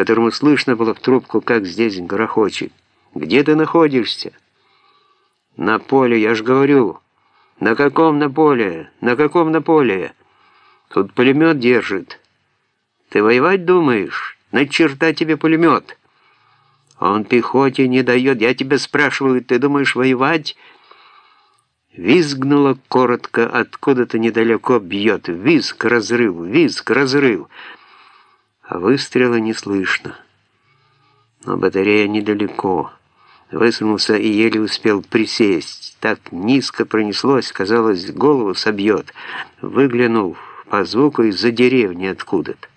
которому слышно было в трубку, как здесь грохочет. «Где ты находишься?» «На поле, я ж говорю». «На каком на поле? На каком на поле?» «Тут пулемет держит». «Ты воевать думаешь? На черта тебе пулемет!» «Он пехоте не дает. Я тебя спрашиваю, ты думаешь воевать?» Визгнуло коротко, откуда-то недалеко бьет. Визг, разрыв, визг, разрыв. А выстрела не слышно. Но батарея недалеко. Высунулся и еле успел присесть. Так низко пронеслось, казалось, голову собьет. Выглянул по звуку из-за деревни откуда-то.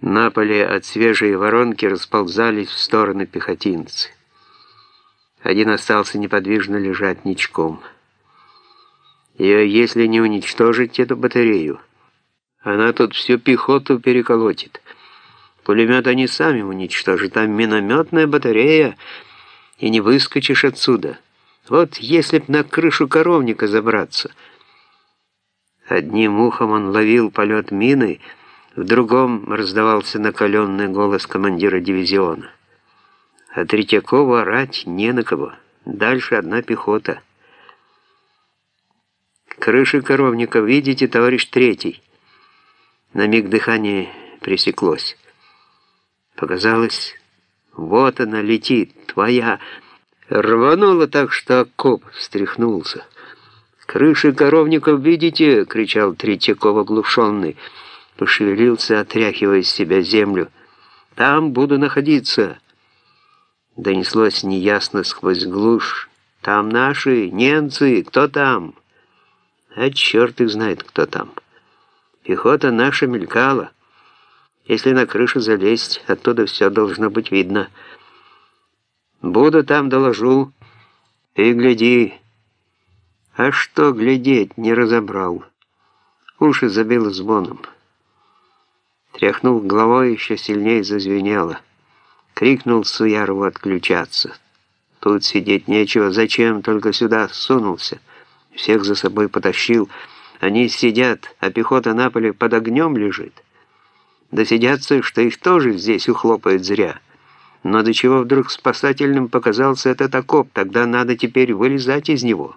На поле от свежей воронки расползались в стороны пехотинцы. Один остался неподвижно лежать ничком. И если не уничтожить эту батарею, она тут всю пехоту переколотит. Пулемет они сами уничтожат, там минометная батарея, и не выскочишь отсюда. Вот если б на крышу коровника забраться. Одним ухом он ловил полет мины, в другом раздавался накаленный голос командира дивизиона. А Третьякову орать не на кого. Дальше одна пехота. Крыши коровника видите, товарищ третий? На миг дыхание пресеклось. Показалось, вот она летит, твоя. Рвануло так, что окоп встряхнулся. «Крыши коровников видите?» — кричал Третьяков оглушенный. Пошевелился, отряхивая из себя землю. «Там буду находиться». Донеслось неясно сквозь глушь. «Там наши, немцы, кто там?» А черт их знает, кто там. Пехота наша мелькала. Если на крышу залезть, оттуда все должно быть видно. Буду там, доложу. Ты гляди. А что глядеть, не разобрал. Уши забило звоном. Тряхнул головой, еще сильнее зазвенело. Крикнул Суярову отключаться. Тут сидеть нечего, зачем только сюда сунулся? Всех за собой потащил. Они сидят, а пехота на поле под огнем лежит. Досидятся, что их тоже здесь ухлопают зря. Но до чего вдруг спасательным показался этот окоп, тогда надо теперь вылезать из него.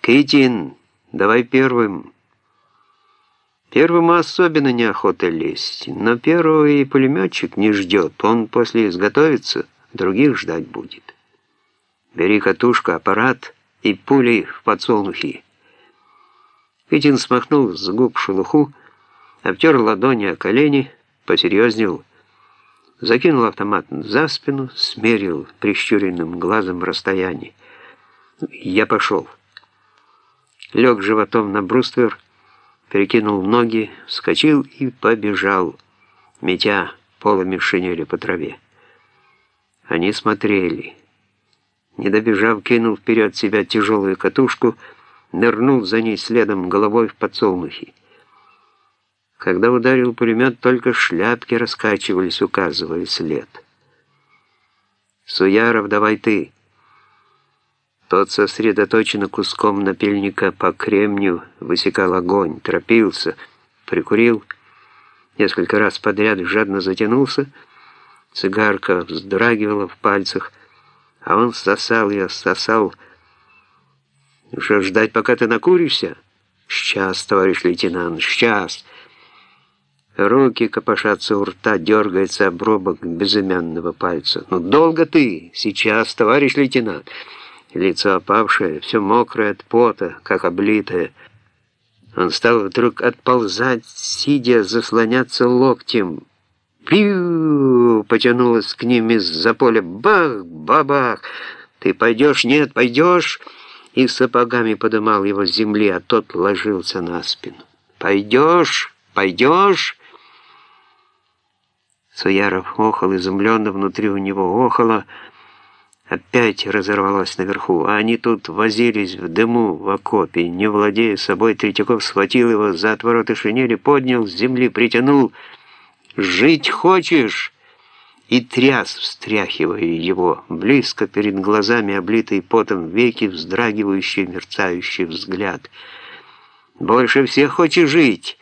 «Китин, давай первым!» Первому особенно неохота лезть, но первого и пулеметчик не ждет, он после изготовится, других ждать будет. Бери катушку, аппарат и пулей в подсолнухи. Китин смахнул с губ шелуху, обтер ладони о колени, посерьезнел, закинул автомат за спину, смерил прищуренным глазом расстояние. Я пошел. Лег животом на бруствер, перекинул ноги, вскочил и побежал, метя полами шинели по траве. Они смотрели. Не добежав, кинул вперед себя тяжелую катушку, нырнул за ней следом головой в подсолнухи. Когда ударил пулемет, только шляпки раскачивались, указывая след. «Суяров, давай ты!» Тот сосредоточенно куском напильника по кремню высекал огонь, торопился, прикурил, несколько раз подряд жадно затянулся, цигарка вздрагивала в пальцах, а он сосал ее, сосал. «Что, ждать, пока ты накуришься?» «Сейчас, товарищ лейтенант, сейчас!» Руки копошатся у рта, дергается обрубок безымянного пальца. «Ну долго ты? Сейчас, товарищ лейтенант!» лицо опавшее, все мокрое от пота, как облитое. Он стал вдруг отползать, сидя, заслоняться локтем. Пью! Потянулась к ним из-за поля. Бах! Бабах! Ты пойдешь? Нет, пойдешь? И сапогами подымал его с земли, а тот ложился на спину. Пойдешь? Пойдешь? Суяров охал, изумленно внутри у него охало, опять разорвалась наверху, а они тут возились в дыму в окопе. Не владея собой, Третьяков схватил его за отвороты шинели, поднял с земли, притянул. «Жить хочешь?» И тряс, встряхивая его, близко перед глазами, облитый потом веки, вздрагивающий, мерцающий взгляд. Больше всех хочешь жить.